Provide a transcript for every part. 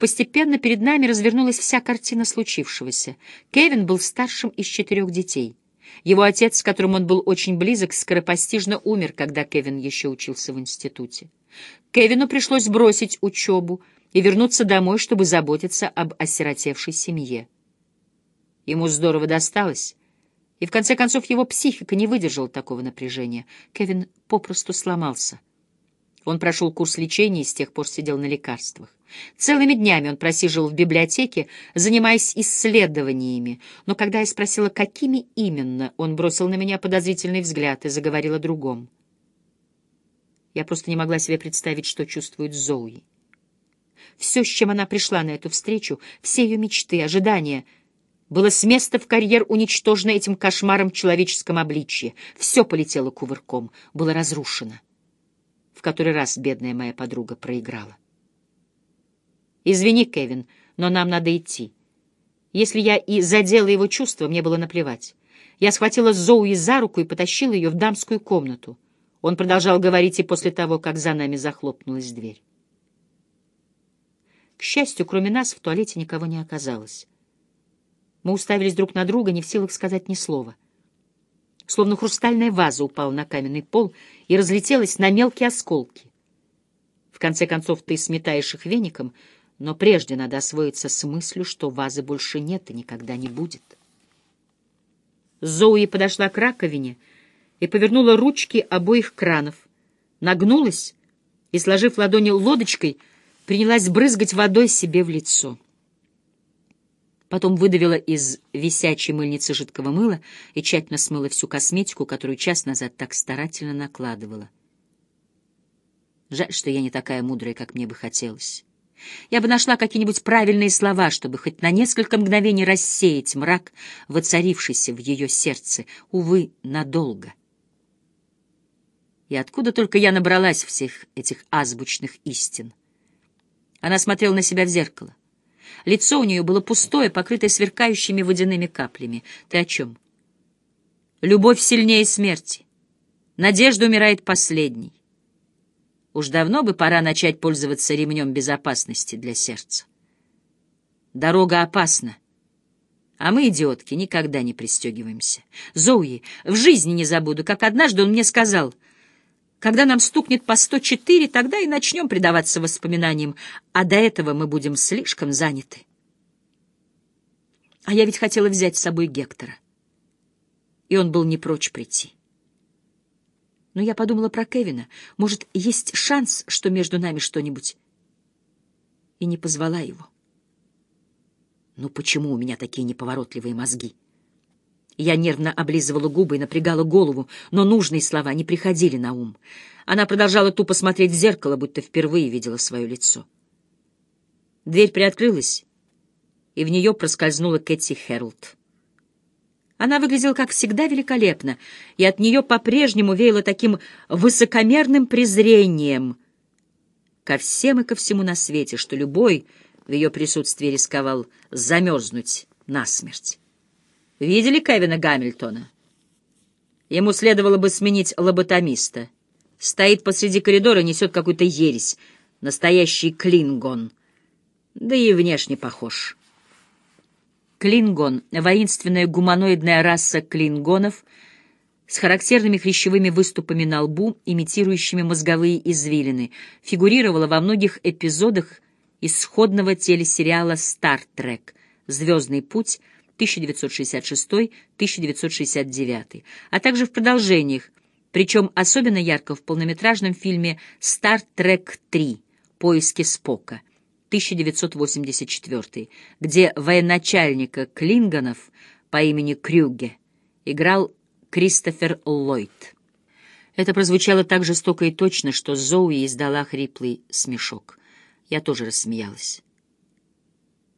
Постепенно перед нами развернулась вся картина случившегося. Кевин был старшим из четырех детей. Его отец, с которым он был очень близок, скоропостижно умер, когда Кевин еще учился в институте. Кевину пришлось бросить учебу и вернуться домой, чтобы заботиться об осиротевшей семье. Ему здорово досталось, и в конце концов его психика не выдержала такого напряжения. Кевин попросту сломался. Он прошел курс лечения и с тех пор сидел на лекарствах. Целыми днями он просиживал в библиотеке, занимаясь исследованиями, но когда я спросила, какими именно, он бросил на меня подозрительный взгляд и заговорил о другом. Я просто не могла себе представить, что чувствует Зоуи. Все, с чем она пришла на эту встречу, все ее мечты, ожидания, было с места в карьер уничтожено этим кошмаром в человеческом обличье. Все полетело кувырком, было разрушено. В который раз бедная моя подруга проиграла. «Извини, Кевин, но нам надо идти. Если я и задела его чувства, мне было наплевать. Я схватила Зоуи за руку и потащила ее в дамскую комнату. Он продолжал говорить и после того, как за нами захлопнулась дверь. К счастью, кроме нас в туалете никого не оказалось. Мы уставились друг на друга, не в силах сказать ни слова. Словно хрустальная ваза упала на каменный пол и разлетелась на мелкие осколки. В конце концов, ты сметаешь их веником, но прежде надо освоиться с мыслью, что вазы больше нет и никогда не будет. Зоуи подошла к раковине — и повернула ручки обоих кранов, нагнулась и, сложив ладони лодочкой, принялась брызгать водой себе в лицо. Потом выдавила из висячей мыльницы жидкого мыла и тщательно смыла всю косметику, которую час назад так старательно накладывала. Жаль, что я не такая мудрая, как мне бы хотелось. Я бы нашла какие-нибудь правильные слова, чтобы хоть на несколько мгновений рассеять мрак, воцарившийся в ее сердце, увы, надолго. И откуда только я набралась всех этих азбучных истин? Она смотрела на себя в зеркало. Лицо у нее было пустое, покрытое сверкающими водяными каплями. Ты о чем? Любовь сильнее смерти. Надежда умирает последней. Уж давно бы пора начать пользоваться ремнем безопасности для сердца. Дорога опасна. А мы, идиотки, никогда не пристегиваемся. Зоуи, в жизни не забуду, как однажды он мне сказал — когда нам стукнет по 104, тогда и начнем предаваться воспоминаниям, а до этого мы будем слишком заняты. А я ведь хотела взять с собой Гектора. И он был не прочь прийти. Но я подумала про Кевина. Может, есть шанс, что между нами что-нибудь... И не позвала его. Ну почему у меня такие неповоротливые мозги? Я нервно облизывала губы и напрягала голову, но нужные слова не приходили на ум. Она продолжала тупо смотреть в зеркало, будто впервые видела свое лицо. Дверь приоткрылась, и в нее проскользнула Кэти Хэролд. Она выглядела, как всегда, великолепно, и от нее по-прежнему веяло таким высокомерным презрением ко всем и ко всему на свете, что любой в ее присутствии рисковал замерзнуть насмерть. Видели Кевина Гамильтона? Ему следовало бы сменить лоботомиста. Стоит посреди коридора, несет какую-то ересь. Настоящий клингон. Да и внешне похож. Клингон — воинственная гуманоидная раса клингонов с характерными хрящевыми выступами на лбу, имитирующими мозговые извилины, фигурировала во многих эпизодах исходного телесериала «Стар Трек» «Звездный путь», 1966-1969, а также в продолжениях, причем особенно ярко в полнометражном фильме «Стар Трек 3. Поиски Спока» 1984, где военачальника Клингонов по имени Крюге играл Кристофер Ллойд. Это прозвучало так жестоко и точно, что Зоуи издала хриплый смешок. Я тоже рассмеялась.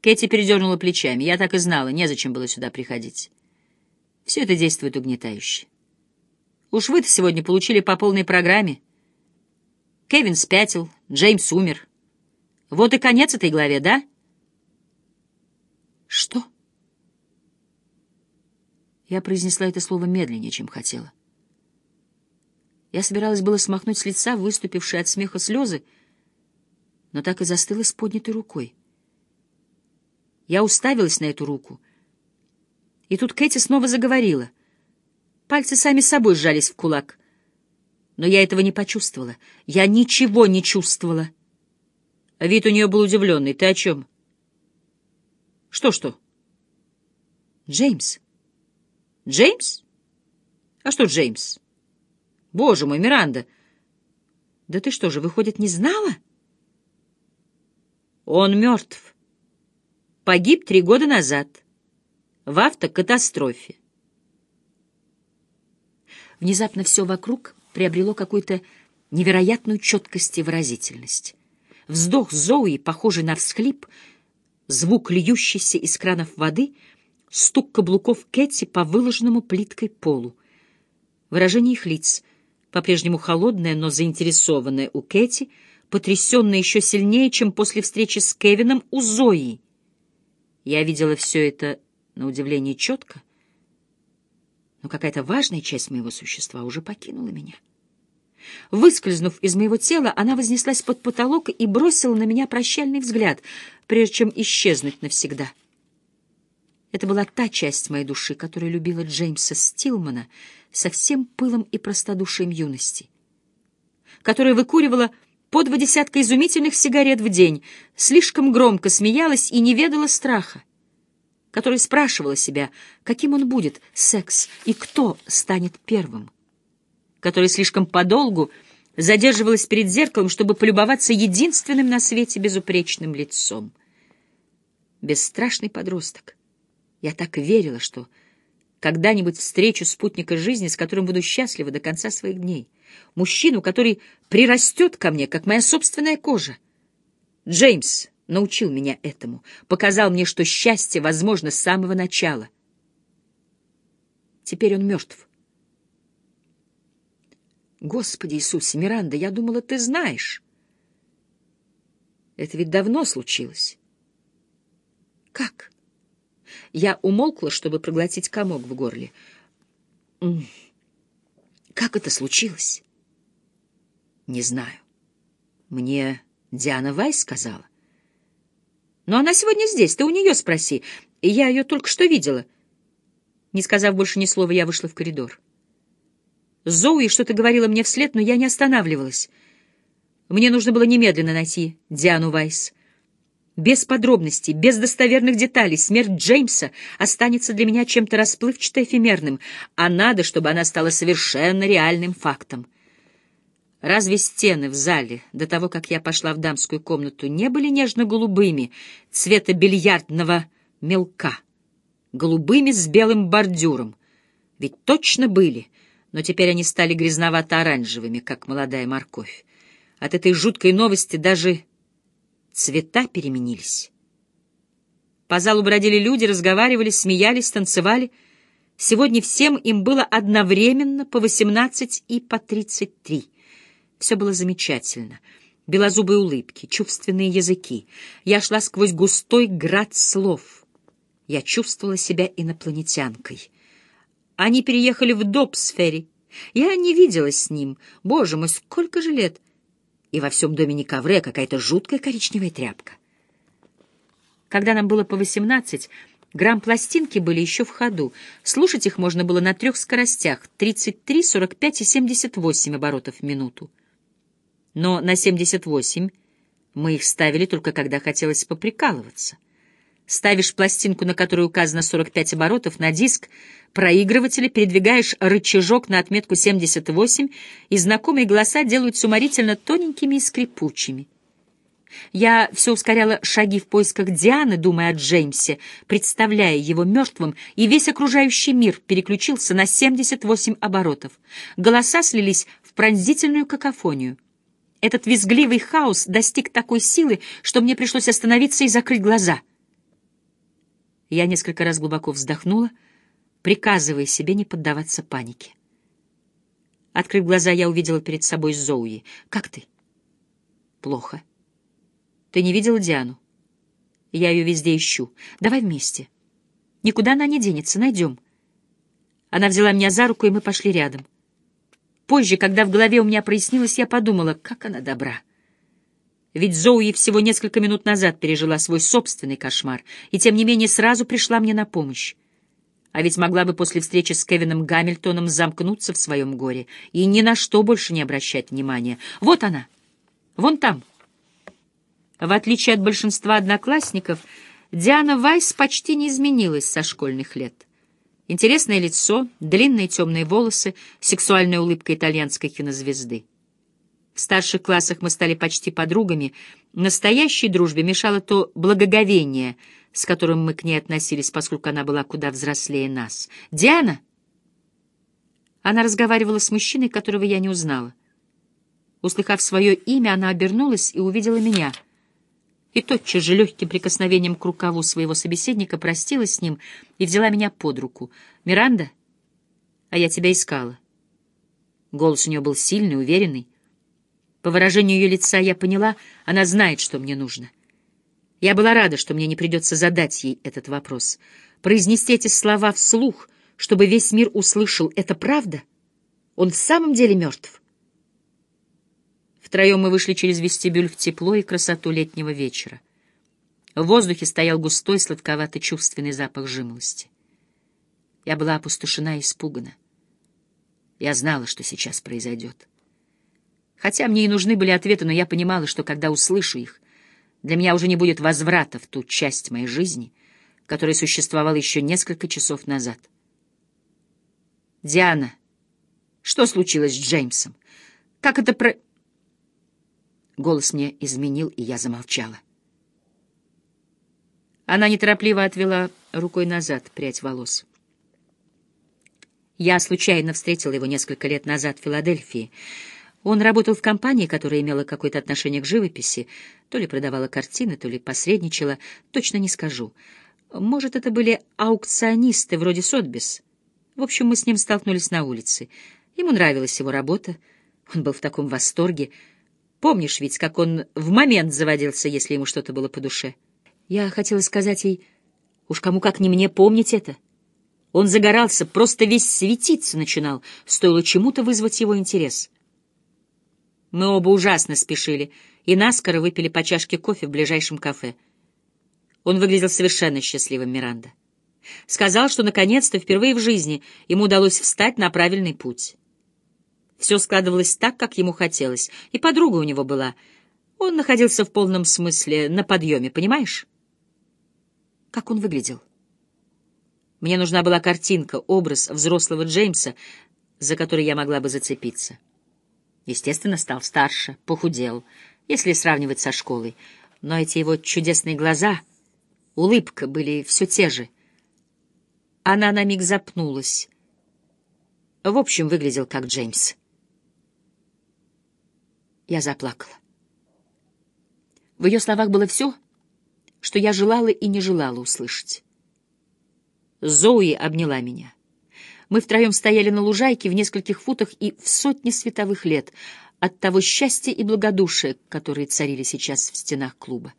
Кэти передернула плечами. Я так и знала, незачем было сюда приходить. Все это действует угнетающе. Уж вы-то сегодня получили по полной программе. Кевин спятил, Джеймс умер. Вот и конец этой главе, да? Что? Я произнесла это слово медленнее, чем хотела. Я собиралась было смахнуть с лица выступившие от смеха слезы, но так и застыла с поднятой рукой. Я уставилась на эту руку. И тут Кэти снова заговорила. Пальцы сами собой сжались в кулак. Но я этого не почувствовала. Я ничего не чувствовала. Вид у нее был удивленный. Ты о чем? Что-что? Джеймс. Джеймс? А что Джеймс? Боже мой, Миранда! Да ты что же, выходит, не знала? Он мертв. Погиб три года назад. В автокатастрофе. Внезапно все вокруг приобрело какую-то невероятную четкость и выразительность. Вздох Зои, похожий на всхлип, звук льющийся из кранов воды, стук каблуков Кэти по выложенному плиткой полу. Выражение их лиц, по-прежнему холодное, но заинтересованное у Кэти, потрясенное еще сильнее, чем после встречи с Кевином у Зои. Я видела все это, на удивление, четко, но какая-то важная часть моего существа уже покинула меня. Выскользнув из моего тела, она вознеслась под потолок и бросила на меня прощальный взгляд, прежде чем исчезнуть навсегда. Это была та часть моей души, которая любила Джеймса Стилмана со всем пылом и простодушием юности, которая выкуривала по два десятка изумительных сигарет в день, слишком громко смеялась и не ведала страха, которая спрашивала себя, каким он будет, секс, и кто станет первым которая слишком подолгу задерживалась перед зеркалом, чтобы полюбоваться единственным на свете безупречным лицом. Бесстрашный подросток. Я так верила, что когда-нибудь встречу спутника жизни, с которым буду счастлива до конца своих дней. Мужчину, который прирастет ко мне, как моя собственная кожа. Джеймс научил меня этому, показал мне, что счастье возможно с самого начала. Теперь он мертв. Господи Иисусе, Миранда, я думала, ты знаешь. Это ведь давно случилось. Как? Я умолкла, чтобы проглотить комок в горле. Как это случилось? Не знаю. Мне Диана Вайс сказала. Но она сегодня здесь, ты у нее спроси. Я ее только что видела. Не сказав больше ни слова, я вышла в коридор. Зоуи что-то говорила мне вслед, но я не останавливалась. Мне нужно было немедленно найти Диану Вайс. Без подробностей, без достоверных деталей смерть Джеймса останется для меня чем-то расплывчато эфемерным, а надо, чтобы она стала совершенно реальным фактом. Разве стены в зале, до того, как я пошла в дамскую комнату, не были нежно-голубыми, цвета бильярдного мелка, голубыми с белым бордюром? Ведь точно были но теперь они стали грязновато-оранжевыми, как молодая морковь. От этой жуткой новости даже цвета переменились. По залу бродили люди, разговаривали, смеялись, танцевали. Сегодня всем им было одновременно по восемнадцать и по тридцать три. Все было замечательно. Белозубые улыбки, чувственные языки. Я шла сквозь густой град слов. Я чувствовала себя инопланетянкой. Они переехали в Добсфери. Я не виделась с ним. Боже мой, сколько же лет! И во всем доме не ковры, а какая-то жуткая коричневая тряпка. Когда нам было по восемнадцать, грамм-пластинки были еще в ходу. Слушать их можно было на трех скоростях — 33, 45 и 78 оборотов в минуту. Но на 78 мы их ставили только когда хотелось поприкалываться. Ставишь пластинку, на которой указано 45 оборотов, на диск проигрывателя, передвигаешь рычажок на отметку 78, и знакомые голоса делают уморительно тоненькими и скрипучими. Я все ускоряла шаги в поисках Дианы, думая о Джеймсе, представляя его мертвым, и весь окружающий мир переключился на 78 оборотов. Голоса слились в пронзительную какофонию. Этот визгливый хаос достиг такой силы, что мне пришлось остановиться и закрыть глаза — я несколько раз глубоко вздохнула, приказывая себе не поддаваться панике. Открыв глаза, я увидела перед собой Зоуи. «Как ты?» «Плохо. Ты не видела Диану?» «Я ее везде ищу. Давай вместе. Никуда она не денется. Найдем». Она взяла меня за руку, и мы пошли рядом. Позже, когда в голове у меня прояснилось, я подумала, как она добра. Ведь Зоуи всего несколько минут назад пережила свой собственный кошмар, и тем не менее сразу пришла мне на помощь. А ведь могла бы после встречи с Кевином Гамильтоном замкнуться в своем горе и ни на что больше не обращать внимания. Вот она, вон там. В отличие от большинства одноклассников, Диана Вайс почти не изменилась со школьных лет. Интересное лицо, длинные темные волосы, сексуальная улыбка итальянской кинозвезды. В старших классах мы стали почти подругами. Настоящей дружбе мешало то благоговение, с которым мы к ней относились, поскольку она была куда взрослее нас. «Диана!» Она разговаривала с мужчиной, которого я не узнала. Услыхав свое имя, она обернулась и увидела меня. И тотчас же легким прикосновением к рукаву своего собеседника простилась с ним и взяла меня под руку. «Миранда? А я тебя искала». Голос у нее был сильный, уверенный. По выражению ее лица я поняла, она знает, что мне нужно. Я была рада, что мне не придется задать ей этот вопрос. Произнести эти слова вслух, чтобы весь мир услышал, это правда? Он в самом деле мертв? Втроем мы вышли через вестибюль в тепло и красоту летнего вечера. В воздухе стоял густой, сладковатый, чувственный запах жимолости. Я была опустошена и испугана. Я знала, что сейчас произойдет. Хотя мне и нужны были ответы, но я понимала, что когда услышу их, для меня уже не будет возврата в ту часть моей жизни, которая существовала еще несколько часов назад. «Диана, что случилось с Джеймсом? Как это про...» Голос мне изменил, и я замолчала. Она неторопливо отвела рукой назад прядь волос. Я случайно встретила его несколько лет назад в Филадельфии — он работал в компании, которая имела какое-то отношение к живописи, то ли продавала картины, то ли посредничала, точно не скажу. Может, это были аукционисты вроде Сотбис. В общем, мы с ним столкнулись на улице. Ему нравилась его работа, он был в таком восторге. Помнишь ведь, как он в момент заводился, если ему что-то было по душе? Я хотела сказать ей, уж кому как не мне помнить это. Он загорался, просто весь светиться начинал, стоило чему-то вызвать его интерес. Мы оба ужасно спешили и наскоро выпили по чашке кофе в ближайшем кафе. Он выглядел совершенно счастливым, Миранда. Сказал, что наконец-то впервые в жизни ему удалось встать на правильный путь. Все складывалось так, как ему хотелось, и подруга у него была. Он находился в полном смысле на подъеме, понимаешь? Как он выглядел? Мне нужна была картинка, образ взрослого Джеймса, за который я могла бы зацепиться. Естественно, стал старше, похудел, если сравнивать со школой. Но эти его чудесные глаза, улыбка были все те же. Она на миг запнулась. В общем, выглядел как Джеймс. Я заплакала. В ее словах было все, что я желала и не желала услышать. Зои обняла меня. Мы втроем стояли на лужайке в нескольких футах и в сотне световых лет от того счастья и благодушия, которые царили сейчас в стенах клуба.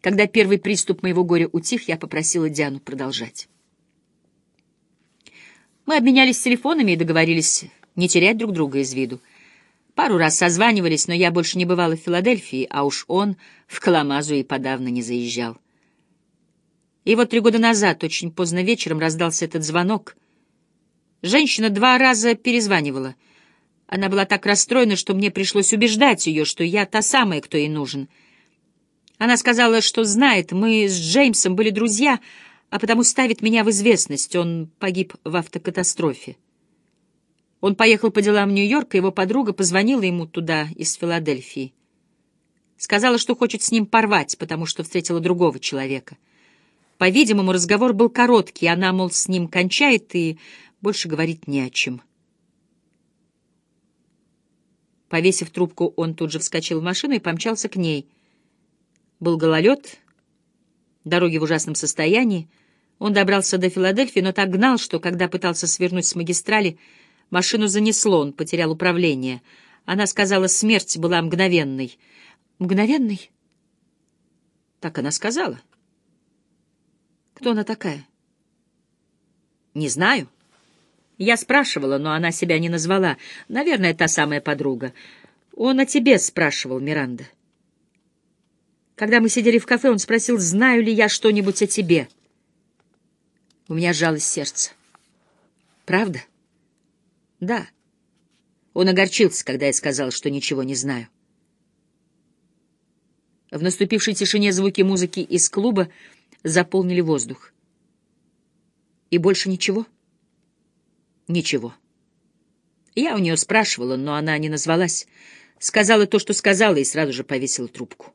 Когда первый приступ моего горя утих, я попросила Диану продолжать. Мы обменялись телефонами и договорились не терять друг друга из виду. Пару раз созванивались, но я больше не бывала в Филадельфии, а уж он в Каламазу и подавно не заезжал. И вот три года назад, очень поздно вечером, раздался этот звонок. Женщина два раза перезванивала. Она была так расстроена, что мне пришлось убеждать ее, что я та самая, кто ей нужен. Она сказала, что знает, мы с Джеймсом были друзья, а потому ставит меня в известность. Он погиб в автокатастрофе. Он поехал по делам в Нью-Йорк, и его подруга позвонила ему туда, из Филадельфии. Сказала, что хочет с ним порвать, потому что встретила другого человека — по-видимому, разговор был короткий, она, мол, с ним кончает и больше говорить не о чем. Повесив трубку, он тут же вскочил в машину и помчался к ней. Был гололед, дороги в ужасном состоянии. Он добрался до Филадельфии, но так гнал, что, когда пытался свернуть с магистрали, машину занесло, он потерял управление. Она сказала, смерть была мгновенной. «Мгновенной?» Так она сказала. Кто она такая? Не знаю. Я спрашивала, но она себя не назвала. Наверное, та самая подруга. Он о тебе спрашивал, Миранда. Когда мы сидели в кафе, он спросил, знаю ли я что-нибудь о тебе. У меня сжалось сердце. Правда? Да. Он огорчился, когда я сказал, что ничего не знаю. В наступившей тишине звуки музыки из клуба заполнили воздух. И больше ничего? Ничего. Я у нее спрашивала, но она не назвалась. Сказала то, что сказала, и сразу же повесила трубку.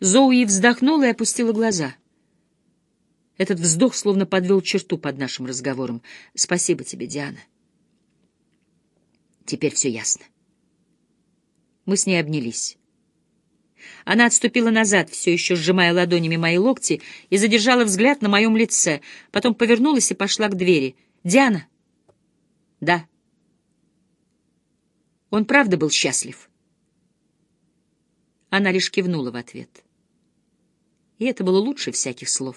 Зоуи вздохнула и опустила глаза. Этот вздох словно подвел черту под нашим разговором. Спасибо тебе, Диана. Теперь все ясно. Мы с ней обнялись. Она отступила назад, все еще сжимая ладонями мои локти, и задержала взгляд на моем лице, потом повернулась и пошла к двери. «Диана!» «Да». Он правда был счастлив. Она лишь кивнула в ответ. И это было лучше всяких слов.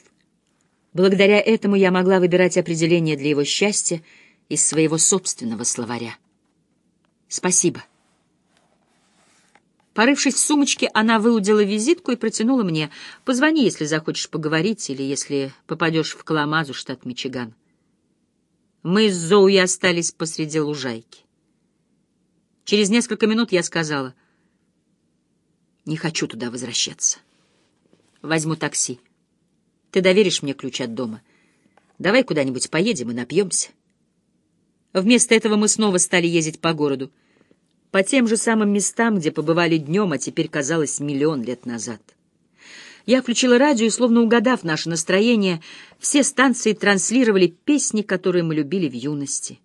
Благодаря этому я могла выбирать определение для его счастья из своего собственного словаря. Спасибо. Порывшись в сумочке, она выудила визитку и протянула мне. «Позвони, если захочешь поговорить, или если попадешь в Каламазу, штат Мичиган». Мы с Зоуи остались посреди лужайки. Через несколько минут я сказала, «Не хочу туда возвращаться. Возьму такси. Ты доверишь мне ключ от дома? Давай куда-нибудь поедем и напьемся». Вместо этого мы снова стали ездить по городу по тем же самым местам, где побывали днем, а теперь казалось миллион лет назад. Я включила радио и, словно угадав наше настроение, все станции транслировали песни, которые мы любили в юности.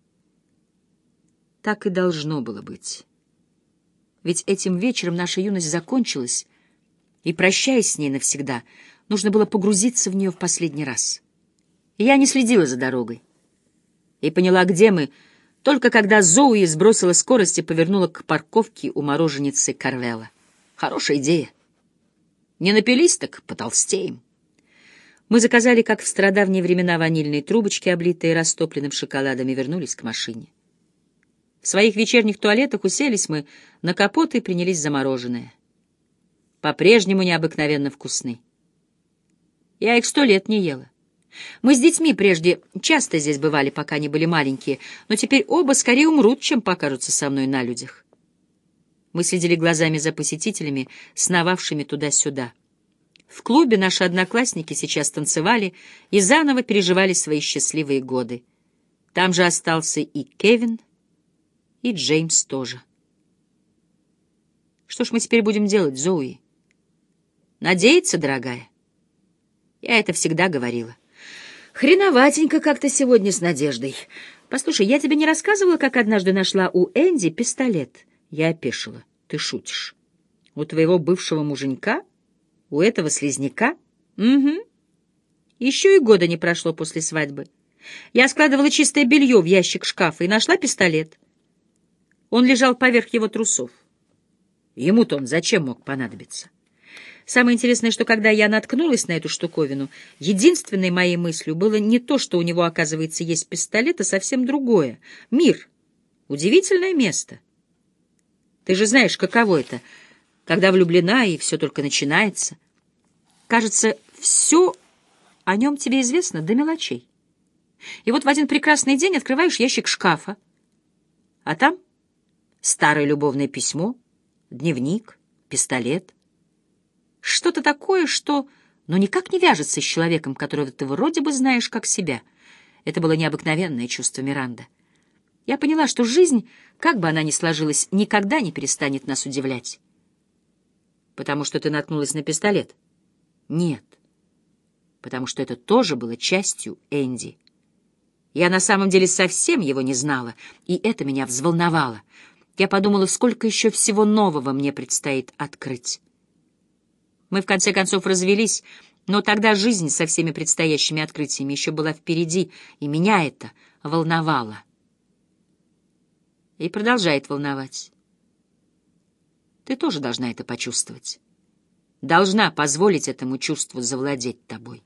Так и должно было быть. Ведь этим вечером наша юность закончилась, и, прощаясь с ней навсегда, нужно было погрузиться в нее в последний раз. И я не следила за дорогой и поняла, где мы — только когда Зоуи сбросила скорость и повернула к парковке у мороженицы Карвелла. Хорошая идея. Не напились, так потолстеем. Мы заказали, как в стародавние времена, ванильные трубочки, облитые растопленным шоколадом, и вернулись к машине. В своих вечерних туалетах уселись мы на капот и принялись за мороженое. По-прежнему необыкновенно вкусны. Я их сто лет не ела. Мы с детьми прежде часто здесь бывали, пока они были маленькие, но теперь оба скорее умрут, чем покажутся со мной на людях. Мы следили глазами за посетителями, сновавшими туда-сюда. В клубе наши одноклассники сейчас танцевали и заново переживали свои счастливые годы. Там же остался и Кевин, и Джеймс тоже. Что ж мы теперь будем делать, Зоуи? Надеяться, дорогая? Я это всегда говорила. Хреноватенько как-то сегодня с Надеждой. Послушай, я тебе не рассказывала, как однажды нашла у Энди пистолет? Я опешила. Ты шутишь. У твоего бывшего муженька? У этого слизняка? Угу. Еще и года не прошло после свадьбы. Я складывала чистое белье в ящик шкафа и нашла пистолет. Он лежал поверх его трусов. Ему-то он зачем мог понадобиться? Самое интересное, что когда я наткнулась на эту штуковину, единственной моей мыслью было не то, что у него, оказывается, есть пистолет, а совсем другое. Мир. Удивительное место. Ты же знаешь, каково это, когда влюблена, и все только начинается. Кажется, все о нем тебе известно до мелочей. И вот в один прекрасный день открываешь ящик шкафа, а там старое любовное письмо, дневник, пистолет — что-то такое, что... но никак не вяжется с человеком, которого ты вроде бы знаешь как себя. Это было необыкновенное чувство Миранда. Я поняла, что жизнь, как бы она ни сложилась, никогда не перестанет нас удивлять. Потому что ты наткнулась на пистолет? Нет. Потому что это тоже было частью Энди. Я на самом деле совсем его не знала, и это меня взволновало. Я подумала, сколько еще всего нового мне предстоит открыть. Мы, в конце концов, развелись, но тогда жизнь со всеми предстоящими открытиями еще была впереди, и меня это волновало. И продолжает волновать. Ты тоже должна это почувствовать. Должна позволить этому чувству завладеть тобой.